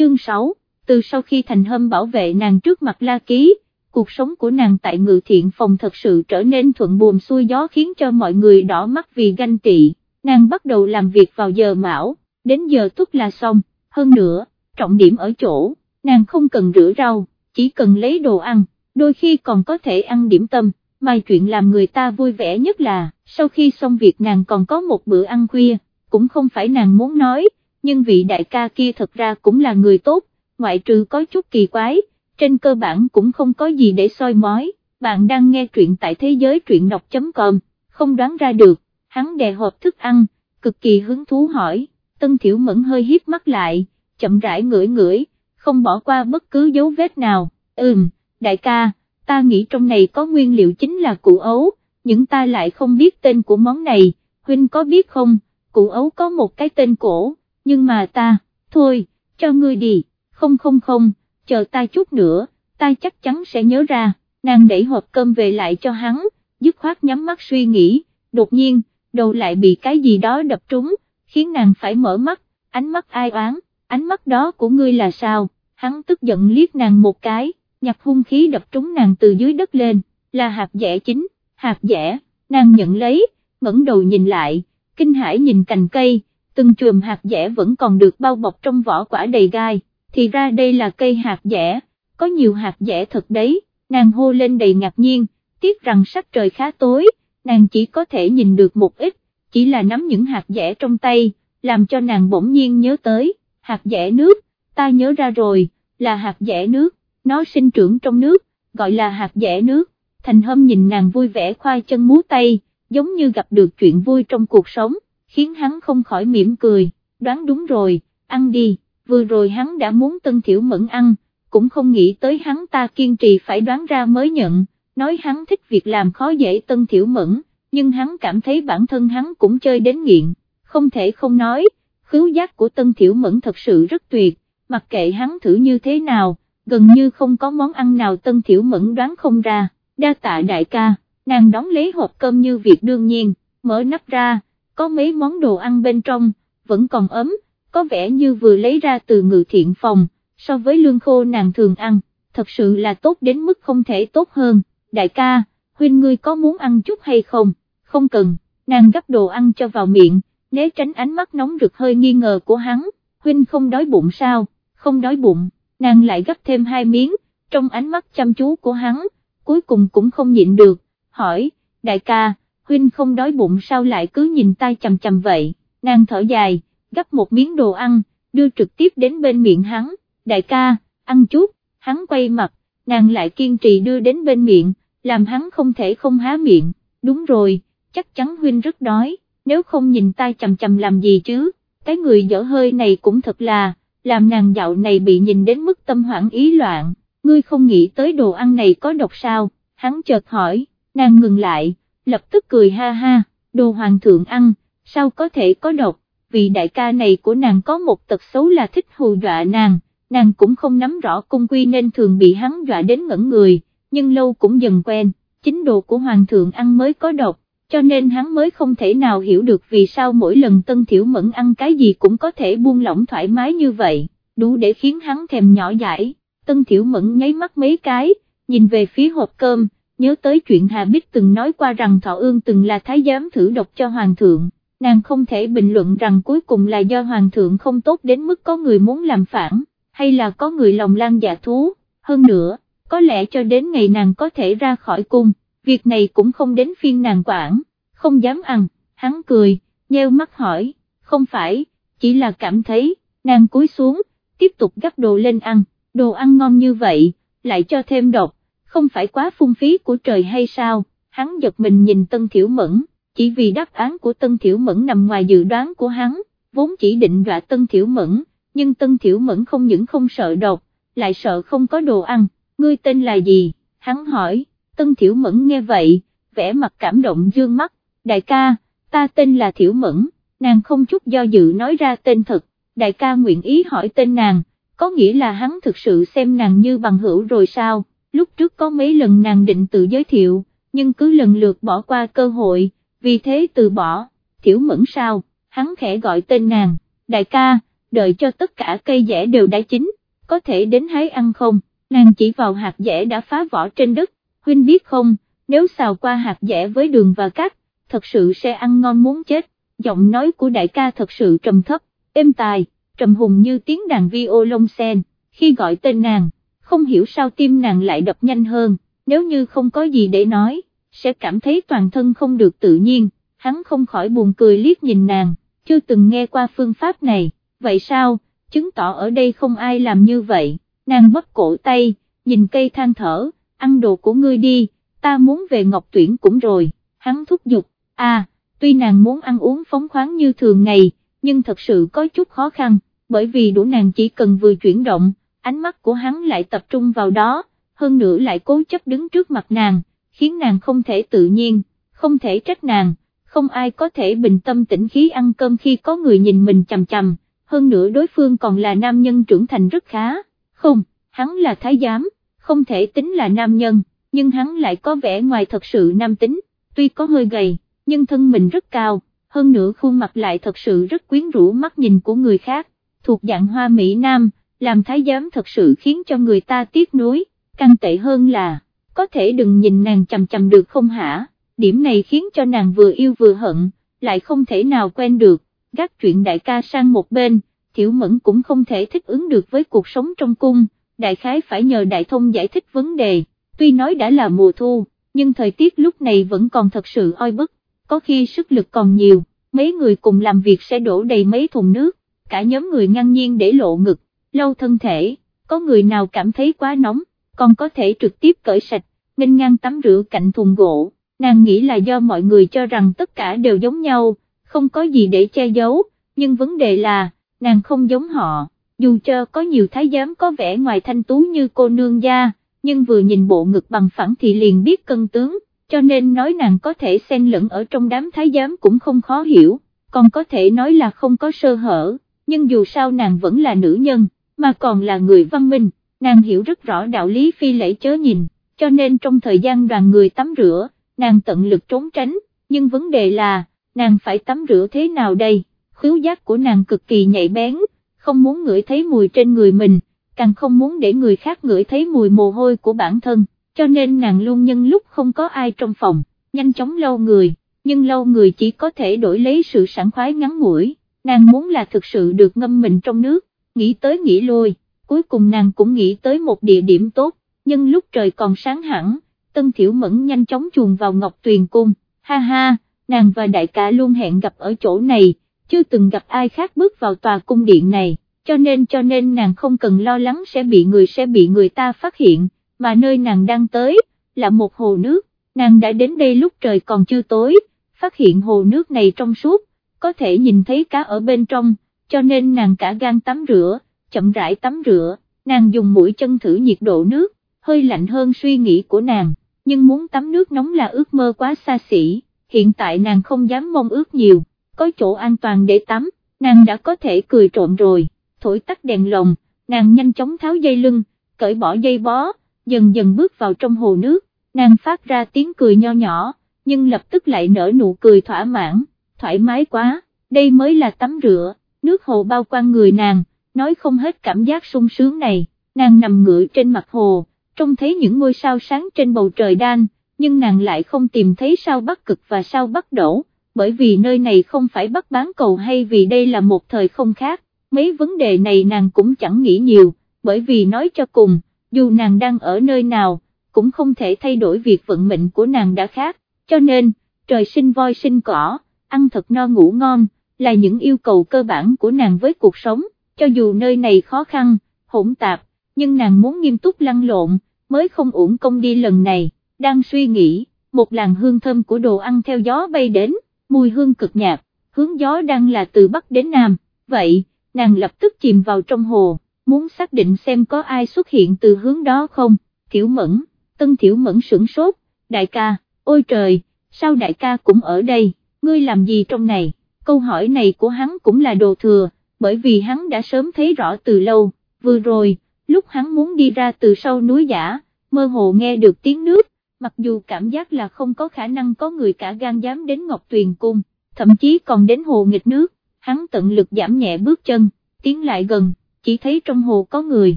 chương 6, từ sau khi thành hâm bảo vệ nàng trước mặt La Ký, cuộc sống của nàng tại ngự thiện phòng thật sự trở nên thuận buồm xuôi gió khiến cho mọi người đỏ mắt vì ganh tị, nàng bắt đầu làm việc vào giờ mão, đến giờ tuất là xong, hơn nữa, trọng điểm ở chỗ, nàng không cần rửa rau, chỉ cần lấy đồ ăn, đôi khi còn có thể ăn điểm tâm, mà chuyện làm người ta vui vẻ nhất là, sau khi xong việc nàng còn có một bữa ăn khuya, cũng không phải nàng muốn nói, nhưng vị đại ca kia thật ra cũng là người tốt, ngoại trừ có chút kỳ quái, trên cơ bản cũng không có gì để soi mói, bạn đang nghe truyện tại thế giới truyện đọc.com, không đoán ra được, hắn đè hộp thức ăn, cực kỳ hứng thú hỏi, tân thiểu mẫn hơi hiếp mắt lại, chậm rãi ngửi ngửi, không bỏ qua bất cứ dấu vết nào, ừm, đại ca, ta nghĩ trong này có nguyên liệu chính là củ ấu, nhưng ta lại không biết tên của món này, huynh có biết không, củ ấu có một cái tên cổ, nhưng mà ta, thôi, cho ngươi đi, không không không, chờ ta chút nữa, ta chắc chắn sẽ nhớ ra, nàng đẩy hộp cơm về lại cho hắn, dứt khoát nhắm mắt suy nghĩ, đột nhiên, đầu lại bị cái gì đó đập trúng, khiến nàng phải mở mắt, ánh mắt ai oán, ánh mắt đó của ngươi là sao, hắn tức giận liếc nàng một cái, nhặt hung khí đập trúng nàng từ dưới đất lên, là hạt dẻ chính, hạt dẻ, nàng nhận lấy, ngẩng đầu nhìn lại, kinh hãi nhìn cành cây, từng chùm hạt dẻ vẫn còn được bao bọc trong vỏ quả đầy gai, thì ra đây là cây hạt dẻ, có nhiều hạt dẻ thật đấy, nàng hô lên đầy ngạc nhiên, tiếc rằng sắc trời khá tối, nàng chỉ có thể nhìn được một ít, chỉ là nắm những hạt dẻ trong tay, làm cho nàng bỗng nhiên nhớ tới, hạt dẻ nước, ta nhớ ra rồi, là hạt dẻ nước, nó sinh trưởng trong nước, gọi là hạt dẻ nước, thành hâm nhìn nàng vui vẻ khoai chân múa tay, giống như gặp được chuyện vui trong cuộc sống, khiến hắn không khỏi mỉm cười, đoán đúng rồi, ăn đi, vừa rồi hắn đã muốn tân thiểu mẫn ăn, cũng không nghĩ tới hắn ta kiên trì phải đoán ra mới nhận, nói hắn thích việc làm khó dễ tân thiểu mẫn, nhưng hắn cảm thấy bản thân hắn cũng chơi đến nghiện, không thể không nói, khứu giác của tân thiểu mẫn thật sự rất tuyệt, mặc kệ hắn thử như thế nào, gần như không có món ăn nào tân thiểu mẫn đoán không ra, đa tạ đại ca, nàng đóng lấy hộp cơm như việc đương nhiên, mở nắp ra, có mấy món đồ ăn bên trong, vẫn còn ấm, có vẻ như vừa lấy ra từ ngự thiện phòng, so với lương khô nàng thường ăn, thật sự là tốt đến mức không thể tốt hơn, đại ca, huynh ngươi có muốn ăn chút hay không, không cần, nàng gấp đồ ăn cho vào miệng, né tránh ánh mắt nóng rực hơi nghi ngờ của hắn, huynh không đói bụng sao, không đói bụng, nàng lại gấp thêm hai miếng, trong ánh mắt chăm chú của hắn, cuối cùng cũng không nhịn được, hỏi, đại ca, huynh không đói bụng sao lại cứ nhìn tay chầm chầm vậy, nàng thở dài, gấp một miếng đồ ăn, đưa trực tiếp đến bên miệng hắn, đại ca, ăn chút, hắn quay mặt, nàng lại kiên trì đưa đến bên miệng, làm hắn không thể không há miệng, đúng rồi, chắc chắn huynh rất đói, nếu không nhìn tay chầm chầm làm gì chứ, cái người dở hơi này cũng thật là, làm nàng dạo này bị nhìn đến mức tâm hoảng ý loạn, ngươi không nghĩ tới đồ ăn này có độc sao, hắn chợt hỏi, nàng ngừng lại, lập tức cười ha ha, đồ hoàng thượng ăn, sao có thể có độc, vì đại ca này của nàng có một tật xấu là thích hù dọa nàng, nàng cũng không nắm rõ cung quy nên thường bị hắn dọa đến ngẩn người, nhưng lâu cũng dần quen, chính đồ của hoàng thượng ăn mới có độc, cho nên hắn mới không thể nào hiểu được vì sao mỗi lần tân thiểu mẫn ăn cái gì cũng có thể buông lỏng thoải mái như vậy, đủ để khiến hắn thèm nhỏ dãi, tân thiểu mẫn nháy mắt mấy cái, nhìn về phía hộp cơm, nhớ tới chuyện Hà Bích từng nói qua rằng Thọ Ương từng là thái giám thử độc cho Hoàng thượng, nàng không thể bình luận rằng cuối cùng là do Hoàng thượng không tốt đến mức có người muốn làm phản, hay là có người lòng lan dạ thú, hơn nữa, có lẽ cho đến ngày nàng có thể ra khỏi cung, việc này cũng không đến phiên nàng quản, không dám ăn, hắn cười, nheo mắt hỏi, không phải, chỉ là cảm thấy, nàng cúi xuống, tiếp tục gắp đồ lên ăn, đồ ăn ngon như vậy, lại cho thêm độc không phải quá phung phí của trời hay sao, hắn giật mình nhìn Tân Thiểu Mẫn, chỉ vì đáp án của Tân Thiểu Mẫn nằm ngoài dự đoán của hắn, vốn chỉ định dọa Tân Thiểu Mẫn, nhưng Tân Thiểu Mẫn không những không sợ độc, lại sợ không có đồ ăn, ngươi tên là gì, hắn hỏi, Tân Thiểu Mẫn nghe vậy, vẻ mặt cảm động dương mắt, đại ca, ta tên là Thiểu Mẫn, nàng không chút do dự nói ra tên thật, đại ca nguyện ý hỏi tên nàng, có nghĩa là hắn thực sự xem nàng như bằng hữu rồi sao, lúc trước có mấy lần nàng định tự giới thiệu, nhưng cứ lần lượt bỏ qua cơ hội, vì thế từ bỏ, thiểu mẫn sao, hắn khẽ gọi tên nàng, đại ca, đợi cho tất cả cây dẻ đều đã chín, có thể đến hái ăn không, nàng chỉ vào hạt dẻ đã phá vỏ trên đất, huynh biết không, nếu xào qua hạt dẻ với đường và cát, thật sự sẽ ăn ngon muốn chết, giọng nói của đại ca thật sự trầm thấp, êm tài, trầm hùng như tiếng đàn vi ô lông sen, khi gọi tên nàng, không hiểu sao tim nàng lại đập nhanh hơn, nếu như không có gì để nói, sẽ cảm thấy toàn thân không được tự nhiên, hắn không khỏi buồn cười liếc nhìn nàng, chưa từng nghe qua phương pháp này, vậy sao, chứng tỏ ở đây không ai làm như vậy, nàng bấp cổ tay, nhìn cây than thở, ăn đồ của ngươi đi, ta muốn về ngọc tuyển cũng rồi, hắn thúc giục, à, tuy nàng muốn ăn uống phóng khoáng như thường ngày, nhưng thật sự có chút khó khăn, bởi vì đủ nàng chỉ cần vừa chuyển động, ánh mắt của hắn lại tập trung vào đó, hơn nữa lại cố chấp đứng trước mặt nàng, khiến nàng không thể tự nhiên, không thể trách nàng, không ai có thể bình tâm tĩnh khí ăn cơm khi có người nhìn mình chằm chằm, hơn nữa đối phương còn là nam nhân trưởng thành rất khá, không, hắn là thái giám, không thể tính là nam nhân, nhưng hắn lại có vẻ ngoài thật sự nam tính, tuy có hơi gầy, nhưng thân mình rất cao, hơn nữa khuôn mặt lại thật sự rất quyến rũ mắt nhìn của người khác, thuộc dạng hoa Mỹ Nam, làm thái giám thật sự khiến cho người ta tiếc nuối, càng tệ hơn là, có thể đừng nhìn nàng chầm chầm được không hả, điểm này khiến cho nàng vừa yêu vừa hận, lại không thể nào quen được, gác chuyện đại ca sang một bên, thiểu mẫn cũng không thể thích ứng được với cuộc sống trong cung, đại khái phải nhờ đại thông giải thích vấn đề, tuy nói đã là mùa thu, nhưng thời tiết lúc này vẫn còn thật sự oi bức, có khi sức lực còn nhiều, mấy người cùng làm việc sẽ đổ đầy mấy thùng nước, cả nhóm người ngang nhiên để lộ ngực, lâu thân thể, có người nào cảm thấy quá nóng, còn có thể trực tiếp cởi sạch, nghênh ngang tắm rửa cạnh thùng gỗ, nàng nghĩ là do mọi người cho rằng tất cả đều giống nhau, không có gì để che giấu, nhưng vấn đề là, nàng không giống họ, dù cho có nhiều thái giám có vẻ ngoài thanh tú như cô nương gia, nhưng vừa nhìn bộ ngực bằng phẳng thì liền biết cân tướng, cho nên nói nàng có thể xen lẫn ở trong đám thái giám cũng không khó hiểu, còn có thể nói là không có sơ hở, nhưng dù sao nàng vẫn là nữ nhân, mà còn là người văn minh, nàng hiểu rất rõ đạo lý phi lễ chớ nhìn, cho nên trong thời gian đoàn người tắm rửa, nàng tận lực trốn tránh, nhưng vấn đề là, nàng phải tắm rửa thế nào đây, khứu giác của nàng cực kỳ nhạy bén, không muốn ngửi thấy mùi trên người mình, càng không muốn để người khác ngửi thấy mùi mồ hôi của bản thân, cho nên nàng luôn nhân lúc không có ai trong phòng, nhanh chóng lau người, nhưng lau người chỉ có thể đổi lấy sự sảng khoái ngắn ngủi, nàng muốn là thực sự được ngâm mình trong nước, nghĩ tới nghĩ lui, cuối cùng nàng cũng nghĩ tới một địa điểm tốt, nhưng lúc trời còn sáng hẳn, Tân Thiểu Mẫn nhanh chóng chuồn vào Ngọc Tuyền Cung, ha ha, nàng và đại ca luôn hẹn gặp ở chỗ này, chưa từng gặp ai khác bước vào tòa cung điện này, cho nên cho nên nàng không cần lo lắng sẽ bị người sẽ bị người ta phát hiện, mà nơi nàng đang tới, là một hồ nước, nàng đã đến đây lúc trời còn chưa tối, phát hiện hồ nước này trong suốt, có thể nhìn thấy cá ở bên trong, cho nên nàng cả gan tắm rửa, chậm rãi tắm rửa, nàng dùng mũi chân thử nhiệt độ nước, hơi lạnh hơn suy nghĩ của nàng, nhưng muốn tắm nước nóng là ước mơ quá xa xỉ, hiện tại nàng không dám mong ước nhiều, có chỗ an toàn để tắm, nàng đã có thể cười trộm rồi, thổi tắt đèn lồng, nàng nhanh chóng tháo dây lưng, cởi bỏ dây bó, dần dần bước vào trong hồ nước, nàng phát ra tiếng cười nho nhỏ, nhưng lập tức lại nở nụ cười thỏa mãn, thoải mái quá, đây mới là tắm rửa, nước hồ bao quanh người nàng, nói không hết cảm giác sung sướng này, nàng nằm ngửa trên mặt hồ, trông thấy những ngôi sao sáng trên bầu trời đan, nhưng nàng lại không tìm thấy sao bắc cực và sao bắc đổ, bởi vì nơi này không phải bắc bán cầu hay vì đây là một thời không khác, mấy vấn đề này nàng cũng chẳng nghĩ nhiều, bởi vì nói cho cùng, dù nàng đang ở nơi nào, cũng không thể thay đổi việc vận mệnh của nàng đã khác, cho nên, trời sinh voi sinh cỏ, ăn thật no ngủ ngon, là những yêu cầu cơ bản của nàng với cuộc sống, cho dù nơi này khó khăn, hỗn tạp, nhưng nàng muốn nghiêm túc lăn lộn, mới không uổng công đi lần này, đang suy nghĩ, một làn hương thơm của đồ ăn theo gió bay đến, mùi hương cực nhạt, hướng gió đang là từ Bắc đến Nam, vậy, nàng lập tức chìm vào trong hồ, muốn xác định xem có ai xuất hiện từ hướng đó không, thiểu mẫn, tân thiểu mẫn sửng sốt, đại ca, ôi trời, sao đại ca cũng ở đây, ngươi làm gì trong này, câu hỏi này của hắn cũng là đồ thừa, bởi vì hắn đã sớm thấy rõ từ lâu, vừa rồi, lúc hắn muốn đi ra từ sau núi giả, mơ hồ nghe được tiếng nước, mặc dù cảm giác là không có khả năng có người cả gan dám đến Ngọc Tuyền Cung, thậm chí còn đến hồ nghịch nước, hắn tận lực giảm nhẹ bước chân, tiến lại gần, chỉ thấy trong hồ có người,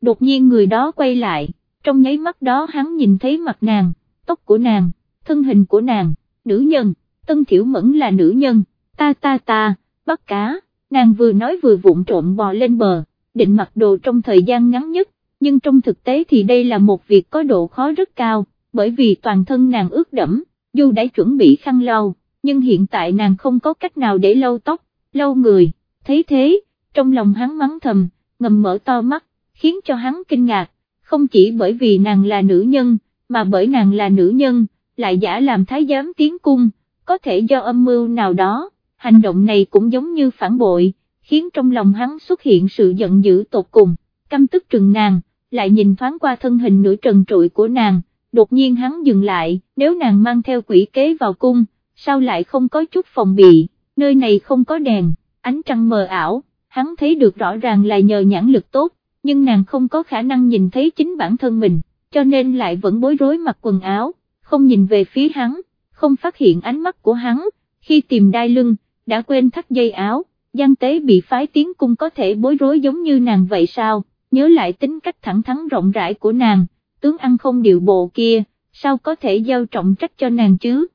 đột nhiên người đó quay lại, trong nháy mắt đó hắn nhìn thấy mặt nàng, tóc của nàng, thân hình của nàng, nữ nhân, Tân Thiểu Mẫn là nữ nhân, ta ta ta, bắt cá, nàng vừa nói vừa vụng trộm bò lên bờ, định mặc đồ trong thời gian ngắn nhất, nhưng trong thực tế thì đây là một việc có độ khó rất cao, bởi vì toàn thân nàng ướt đẫm, dù đã chuẩn bị khăn lau, nhưng hiện tại nàng không có cách nào để lau tóc, lau người, thấy thế, trong lòng hắn mắng thầm, ngầm mở to mắt, khiến cho hắn kinh ngạc, không chỉ bởi vì nàng là nữ nhân, mà bởi nàng là nữ nhân, lại giả làm thái giám tiến cung, có thể do âm mưu nào đó, hành động này cũng giống như phản bội, khiến trong lòng hắn xuất hiện sự giận dữ tột cùng, căm tức trừng nàng, lại nhìn thoáng qua thân hình nửa trần trụi của nàng, đột nhiên hắn dừng lại, nếu nàng mang theo quỷ kế vào cung, sao lại không có chút phòng bị, nơi này không có đèn, ánh trăng mờ ảo, hắn thấy được rõ ràng là nhờ nhãn lực tốt, nhưng nàng không có khả năng nhìn thấy chính bản thân mình, cho nên lại vẫn bối rối mặc quần áo, không nhìn về phía hắn, không phát hiện ánh mắt của hắn, khi tìm đai lưng, đã quên thắt dây áo, Giang Tế bị phái tiến cung có thể bối rối giống như nàng vậy sao, nhớ lại tính cách thẳng thắn rộng rãi của nàng, tướng ăn không điệu bộ kia, sao có thể giao trọng trách cho nàng chứ,